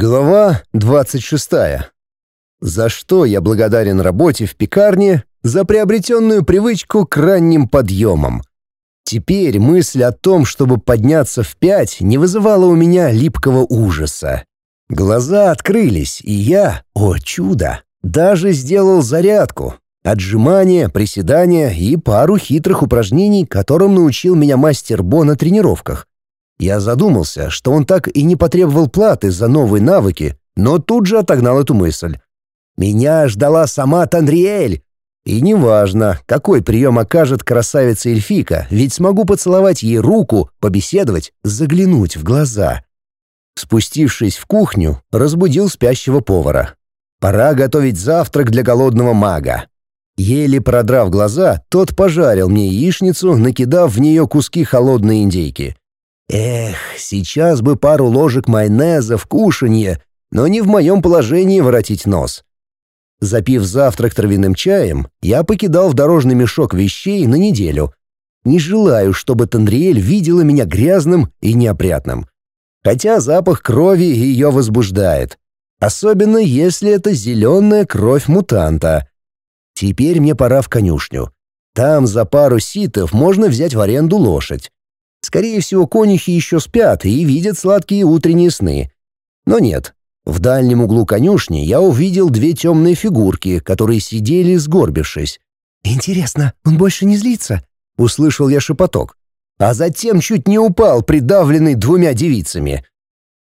Глава 26. За что я благодарен работе в пекарне? За приобретенную привычку к ранним подъемам. Теперь мысль о том, чтобы подняться в пять, не вызывала у меня липкого ужаса. Глаза открылись, и я, о чудо, даже сделал зарядку. Отжимания, приседания и пару хитрых упражнений, которым научил меня мастер Бо на тренировках. Я задумался, что он так и не потребовал платы за новые навыки, но тут же отогнал эту мысль. Меня ждала сама Тандриэль. И неважно, какой прием окажет красавица Эльфика, ведь смогу поцеловать ей руку, побеседовать, заглянуть в глаза. Спустившись в кухню, разбудил спящего повара. Пора готовить завтрак для голодного мага. Еле продрав глаза, тот пожарил мне яичницу, накидав в нее куски холодной индейки. Эх, сейчас бы пару ложек майонеза в кушанье, но не в моем положении воротить нос. Запив завтрак травяным чаем, я покидал в дорожный мешок вещей на неделю. Не желаю, чтобы Тандриэль видела меня грязным и неопрятным. Хотя запах крови ее возбуждает. Особенно если это зеленая кровь мутанта. Теперь мне пора в конюшню. Там за пару ситов можно взять в аренду лошадь. Скорее всего, конюхи еще спят и видят сладкие утренние сны. Но нет. В дальнем углу конюшни я увидел две темные фигурки, которые сидели, сгорбившись. «Интересно, он больше не злится?» — услышал я шепоток. А затем чуть не упал, придавленный двумя девицами.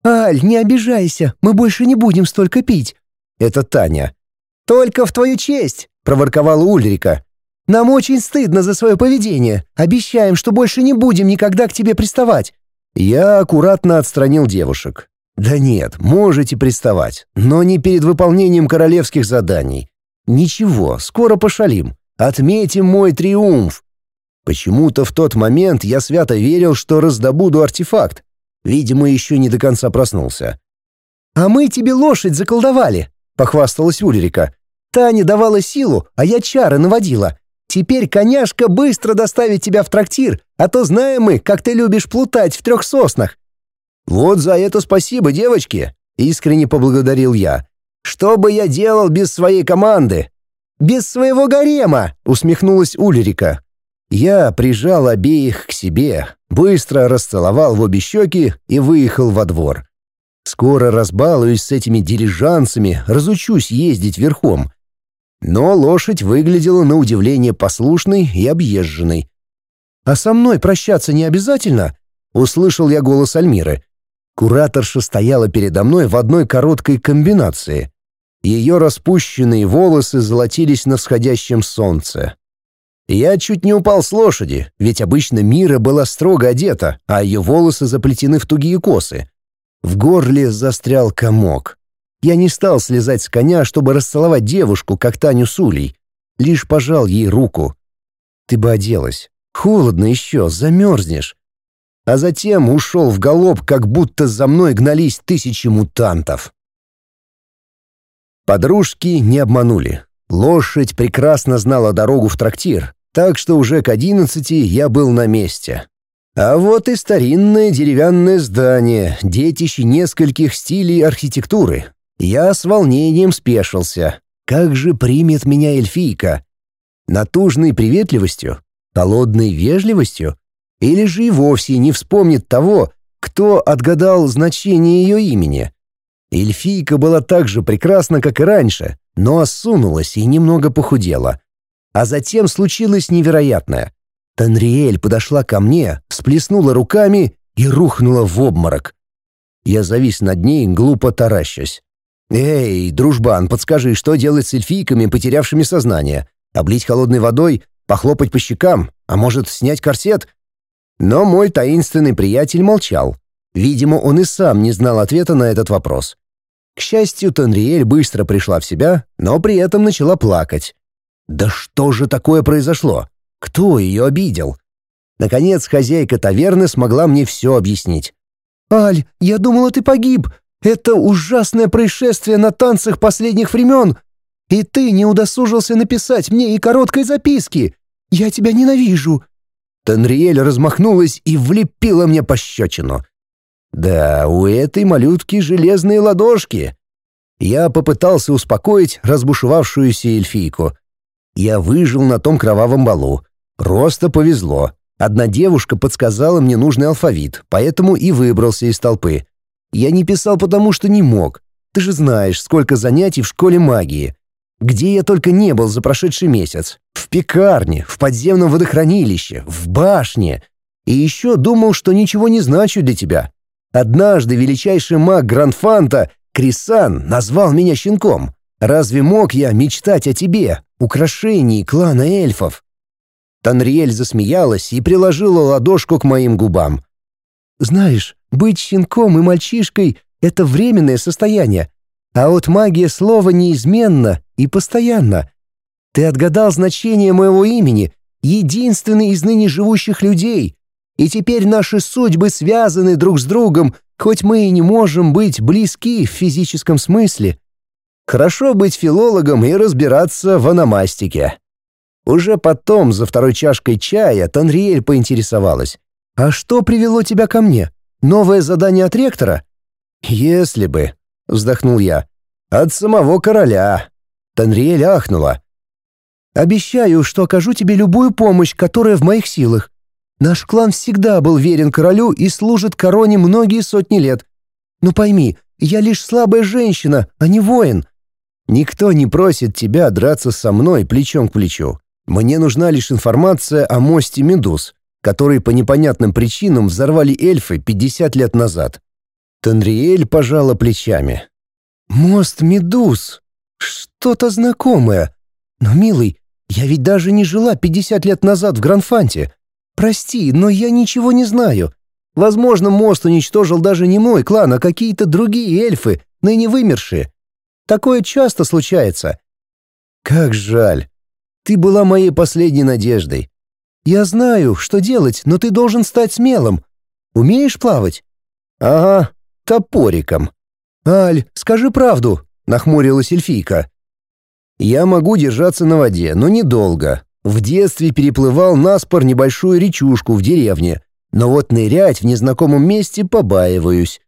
«Аль, не обижайся, мы больше не будем столько пить». Это Таня. «Только в твою честь!» — проворковала Ульрика. Нам очень стыдно за свое поведение. Обещаем, что больше не будем никогда к тебе приставать». Я аккуратно отстранил девушек. «Да нет, можете приставать, но не перед выполнением королевских заданий. Ничего, скоро пошалим. Отметим мой триумф». Почему-то в тот момент я свято верил, что раздобуду артефакт. Видимо, еще не до конца проснулся. «А мы тебе лошадь заколдовали», — похвасталась Ульрика. «Таня давала силу, а я чары наводила. Теперь коняшка быстро доставит тебя в трактир, а то знаем мы, как ты любишь плутать в трех соснах». «Вот за это спасибо, девочки!» — искренне поблагодарил я. «Что бы я делал без своей команды?» «Без своего гарема!» — усмехнулась Ульрика. Я прижал обеих к себе, быстро расцеловал в обе щеки и выехал во двор. Скоро разбалуюсь с этими дилижансами, разучусь ездить верхом. Но лошадь выглядела на удивление послушной и объезженной. «А со мной прощаться не обязательно?» — услышал я голос Альмиры. Кураторша стояла передо мной в одной короткой комбинации. Ее распущенные волосы золотились на всходящем солнце. Я чуть не упал с лошади, ведь обычно Мира была строго одета, а ее волосы заплетены в тугие косы. В горле застрял комок. Я не стал слезать с коня, чтобы расцеловать девушку, как Таню Сулей. Лишь пожал ей руку. «Ты бы оделась. Холодно еще, замерзнешь». А затем ушел в галоп, как будто за мной гнались тысячи мутантов. Подружки не обманули. Лошадь прекрасно знала дорогу в трактир, так что уже к одиннадцати я был на месте. А вот и старинное деревянное здание, детище нескольких стилей архитектуры, я с волнением спешился. Как же примет меня эльфийка? Натужной приветливостью? Холодной вежливостью? Или же и вовсе не вспомнит того, кто отгадал значение ее имени? Эльфийка была так же прекрасна, как и раньше, но осунулась и немного похудела. А затем случилось невероятное. Танриэль подошла ко мне, всплеснула руками и рухнула в обморок. Я завис над ней, глупо таращась. «Эй, дружбан, подскажи, что делать с эльфийками, потерявшими сознание? Облить холодной водой, похлопать по щекам, а может, снять корсет?» Но мой таинственный приятель молчал. Видимо, он и сам не знал ответа на этот вопрос. К счастью, Тонриэль быстро пришла в себя, но при этом начала плакать. «Да что же такое произошло? Кто ее обидел?» Наконец, хозяйка таверны смогла мне все объяснить. «Аль, я думала, ты погиб. Это ужасное происшествие на танцах последних времен. И ты не удосужился написать мне и короткой записки. Я тебя ненавижу». Танриэль размахнулась и влепила мне пощечину. Да, у этой малютки железные ладошки. Я попытался успокоить разбушевавшуюся эльфийку. Я выжил на том кровавом балу. Просто повезло. Одна девушка подсказала мне нужный алфавит, поэтому и выбрался из толпы. Я не писал потому, что не мог. Ты же знаешь, сколько занятий в школе магии. Где я только не был за прошедший месяц. В пекарне, в подземном водохранилище, в башне. И еще думал, что ничего не значу для тебя. Однажды величайший маг Гранфанта, Крисан, назвал меня щенком. Разве мог я мечтать о тебе, украшении клана эльфов? Танриэль засмеялась и приложила ладошку к моим губам. «Знаешь, быть щенком и мальчишкой — это временное состояние, а вот магия слова неизменна и постоянна. Ты отгадал значение моего имени, единственный из ныне живущих людей, и теперь наши судьбы связаны друг с другом, хоть мы и не можем быть близки в физическом смысле. Хорошо быть филологом и разбираться в аномастике». Уже потом, за второй чашкой чая, Танриэль поинтересовалась. «А что привело тебя ко мне? Новое задание от ректора?» «Если бы», — вздохнул я. «От самого короля». Танриэль ахнула. «Обещаю, что окажу тебе любую помощь, которая в моих силах. Наш клан всегда был верен королю и служит короне многие сотни лет. Но пойми, я лишь слабая женщина, а не воин. Никто не просит тебя драться со мной плечом к плечу. Мне нужна лишь информация о мосте Медуз, который по непонятным причинам взорвали эльфы 50 лет назад. Танриэль пожала плечами. «Мост Медуз. Что-то знакомое. Но, милый, я ведь даже не жила 50 лет назад в Гранфанте. Прости, но я ничего не знаю. Возможно, мост уничтожил даже не мой клан, а какие-то другие эльфы, ныне вымершие. Такое часто случается. Как жаль. Ты была моей последней надеждой. Я знаю, что делать, но ты должен стать смелым. Умеешь плавать? Ага, топориком. Аль, скажи правду, нахмурилась эльфийка. Я могу держаться на воде, но недолго. В детстве переплывал наспор небольшую речушку в деревне, но вот нырять в незнакомом месте побаиваюсь.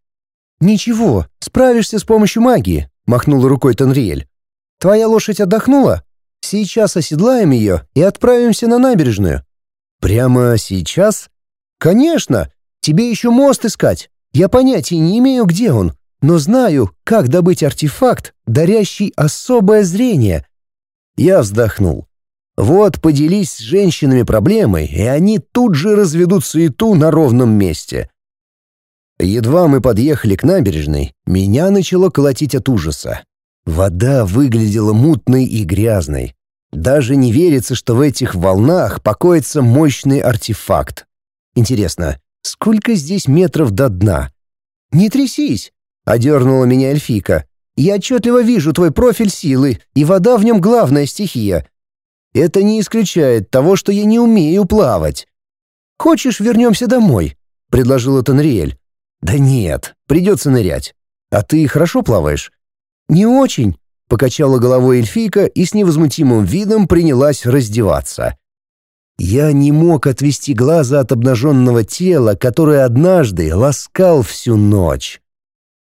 «Ничего, справишься с помощью магии», — махнул рукой Танриэль. «Твоя лошадь отдохнула?» Сейчас оседлаем ее и отправимся на набережную». «Прямо сейчас?» «Конечно! Тебе еще мост искать. Я понятия не имею, где он, но знаю, как добыть артефакт, дарящий особое зрение». Я вздохнул. Вот поделись с женщинами проблемой, и они тут же разведут суету на ровном месте. Едва мы подъехали к набережной, меня начало колотить от ужаса. Вода выглядела мутной и грязной. Даже не верится, что в этих волнах покоится мощный артефакт. Интересно, сколько здесь метров до дна? «Не трясись!» — одернула меня эльфика. «Я отчетливо вижу твой профиль силы, и вода в нем главная стихия. Это не исключает того, что я не умею плавать. Хочешь, вернемся домой?» — предложила Танриэль. «Да нет, придется нырять. А ты хорошо плаваешь?» «Не очень», — покачала головой эльфийка и с невозмутимым видом принялась раздеваться. Я не мог отвести глаза от обнаженного тела, которое однажды ласкал всю ночь.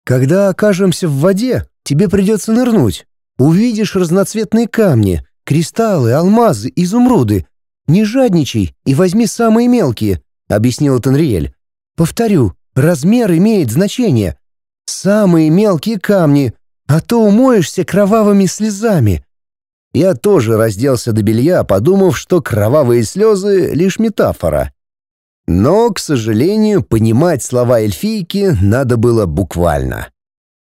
«Когда окажемся в воде, тебе придется нырнуть. Увидишь разноцветные камни, кристаллы, алмазы, изумруды. Не жадничай и возьми самые мелкие», — объяснила Танриэль. «Повторю, размер имеет значение. Самые мелкие камни а то умоешься кровавыми слезами». Я тоже разделся до белья, подумав, что кровавые слезы — лишь метафора. Но, к сожалению, понимать слова эльфийки надо было буквально.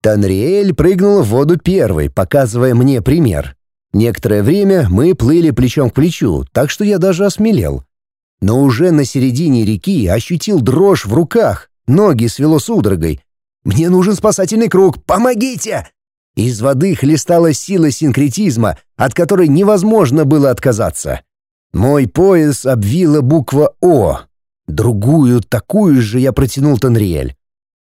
Танриэль прыгнула в воду первой, показывая мне пример. Некоторое время мы плыли плечом к плечу, так что я даже осмелел. Но уже на середине реки ощутил дрожь в руках, ноги свело судорогой. «Мне нужен спасательный круг! Помогите!» Из воды хлестала сила синкретизма, от которой невозможно было отказаться. Мой пояс обвила буква «О». Другую, такую же я протянул Танриэль.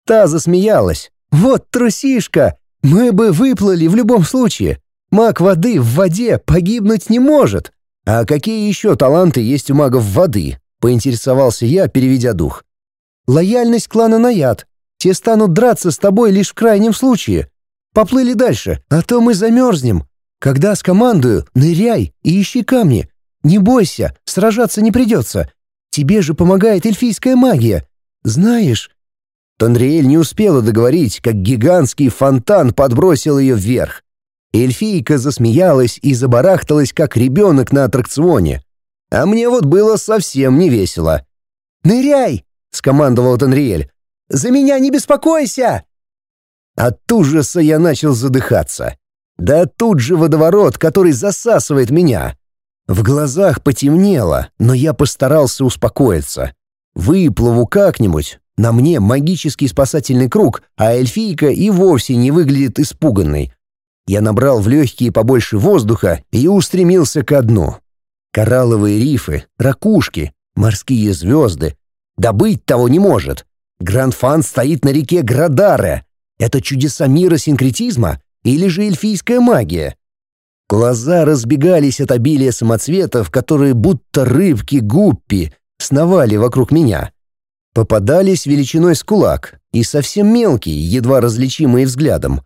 Та засмеялась. «Вот трусишка! Мы бы выплыли в любом случае. Маг воды в воде погибнуть не может. А какие еще таланты есть у магов воды?» — поинтересовался я, переведя дух. «Лояльность клана Наяд. Те станут драться с тобой лишь в крайнем случае. Поплыли дальше, а то мы замерзнем. Когда скомандую, ныряй и ищи камни. Не бойся, сражаться не придется. Тебе же помогает эльфийская магия. Знаешь...» Танриэль не успела договорить, как гигантский фонтан подбросил ее вверх. Эльфийка засмеялась и забарахталась, как ребенок на аттракционе. А мне вот было совсем не весело. «Ныряй!» — скомандовал Танриэль. «За меня не беспокойся!» От ужаса я начал задыхаться. Да тут же водоворот, который засасывает меня. В глазах потемнело, но я постарался успокоиться. Выплыву как-нибудь. На мне магический спасательный круг, а эльфийка и вовсе не выглядит испуганной. Я набрал в легкие побольше воздуха и устремился ко дну. Коралловые рифы, ракушки, морские звезды. Добыть того не может. Грандфан стоит на реке Градаре. Это чудеса мира синкретизма или же эльфийская магия? Глаза разбегались от обилия самоцветов, которые будто рыбки-гуппи сновали вокруг меня. Попадались величиной с кулак и совсем мелкие, едва различимые взглядом.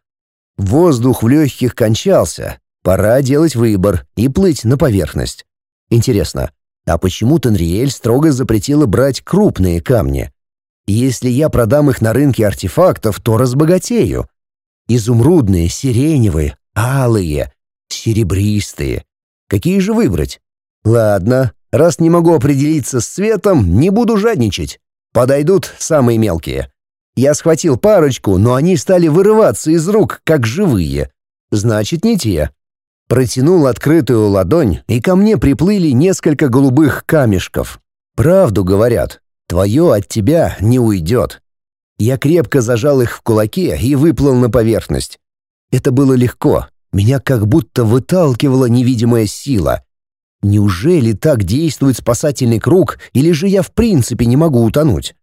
Воздух в легких кончался, пора делать выбор и плыть на поверхность. Интересно, а почему Танриэль строго запретила брать крупные камни? Если я продам их на рынке артефактов, то разбогатею. Изумрудные, сиреневые, алые, серебристые. Какие же выбрать? Ладно, раз не могу определиться с цветом, не буду жадничать. Подойдут самые мелкие. Я схватил парочку, но они стали вырываться из рук, как живые. Значит, не те. Протянул открытую ладонь, и ко мне приплыли несколько голубых камешков. Правду говорят, твое от тебя не уйдет. Я крепко зажал их в кулаке и выплыл на поверхность. Это было легко, меня как будто выталкивала невидимая сила. Неужели так действует спасательный круг, или же я в принципе не могу утонуть?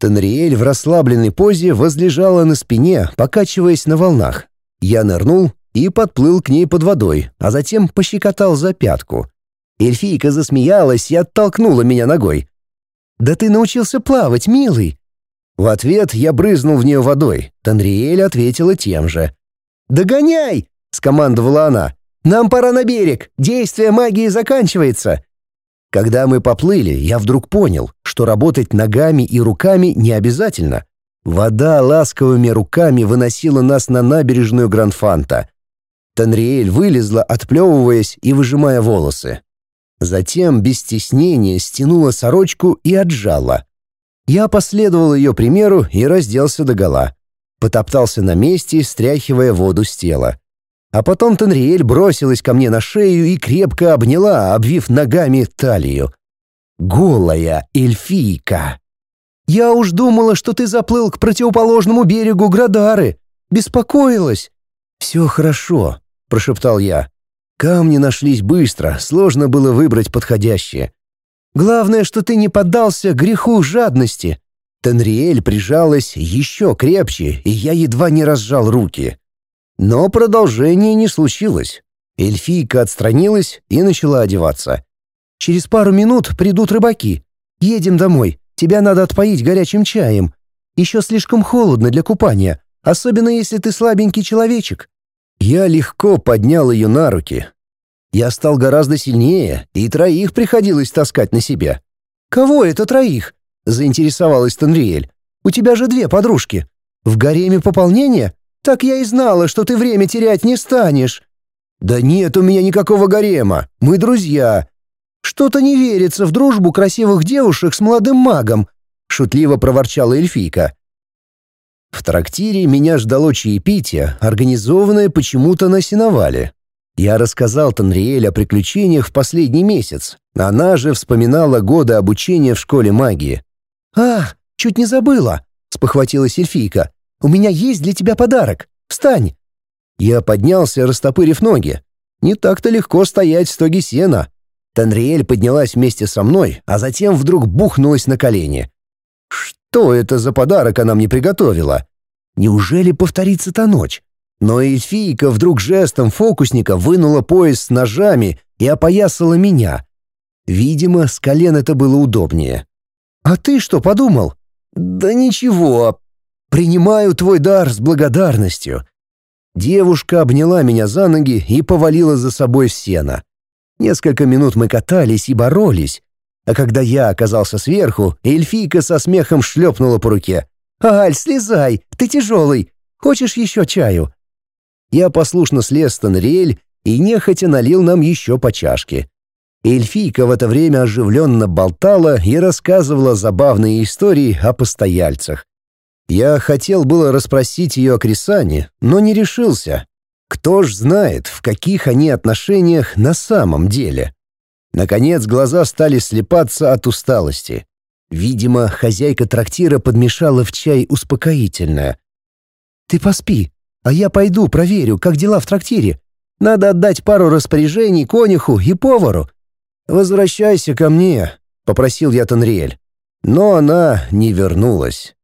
Танриэль в расслабленной позе возлежала на спине, покачиваясь на волнах. Я нырнул и подплыл к ней под водой, а затем пощекотал за пятку. Эльфийка засмеялась и оттолкнула меня ногой. «Да ты научился плавать, милый!» В ответ я брызнул в нее водой. Танриэль ответила тем же. «Догоняй!» — скомандовала она. «Нам пора на берег! Действие магии заканчивается!» Когда мы поплыли, я вдруг понял, что работать ногами и руками не обязательно. Вода ласковыми руками выносила нас на набережную Гранфанта. Танриэль вылезла, отплевываясь и выжимая волосы. Затем без стеснения стянула сорочку и отжала. Я последовал ее примеру и разделся догола. Потоптался на месте, стряхивая воду с тела. А потом Танриэль бросилась ко мне на шею и крепко обняла, обвив ногами талию. Голая эльфийка. «Я уж думала, что ты заплыл к противоположному берегу Градары. Беспокоилась». «Все хорошо», — прошептал я. Камни нашлись быстро, сложно было выбрать подходящие. «Главное, что ты не поддался греху жадности». Танриэль прижалась еще крепче, и я едва не разжал руки. Но продолжения не случилось. Эльфийка отстранилась и начала одеваться. «Через пару минут придут рыбаки. Едем домой. Тебя надо отпоить горячим чаем. Еще слишком холодно для купания, особенно если ты слабенький человечек». Я легко поднял ее на руки. Я стал гораздо сильнее, и троих приходилось таскать на себе. «Кого это троих?» — заинтересовалась Танриэль. «У тебя же две подружки. В гареме пополнения? Так я и знала, что ты время терять не станешь». «Да нет у меня никакого гарема. Мы друзья». «Что-то не верится в дружбу красивых девушек с молодым магом», — шутливо проворчала эльфийка. В трактире меня ждало чаепитие, организованное почему-то на сеновале. Я рассказал Танриэль о приключениях в последний месяц. Она же вспоминала годы обучения в школе магии. «А, чуть не забыла», — спохватилась эльфийка. У меня есть для тебя подарок. Встань!» Я поднялся, растопырив ноги. Не так-то легко стоять в стоге сена. Танриэль поднялась вместе со мной, а затем вдруг бухнулась на колени. Что это за подарок она мне приготовила? Неужели повторится та ночь? Но эльфийка вдруг жестом фокусника вынула пояс с ножами и опоясала меня. Видимо, с колен это было удобнее. «А ты что подумал?» «Да ничего, Принимаю твой дар с благодарностью». Девушка обняла меня за ноги и повалила за собой в сено. Несколько минут мы катались и боролись, а когда я оказался сверху, эльфийка со смехом шлепнула по руке. «Аль, слезай, ты тяжелый. Хочешь еще чаю?» Я послушно слез с Танриэль и нехотя налил нам еще по чашке. Эльфийка в это время оживленно болтала и рассказывала забавные истории о постояльцах. Я хотел было расспросить ее о Крисане, но не решился. Кто ж знает, в каких они отношениях на самом деле. Наконец глаза стали слепаться от усталости. Видимо, хозяйка трактира подмешала в чай успокоительное. «Ты поспи, а я пойду проверю, как дела в трактире. Надо отдать пару распоряжений конюху и повару». «Возвращайся ко мне», — попросил я Танриэль. Но она не вернулась.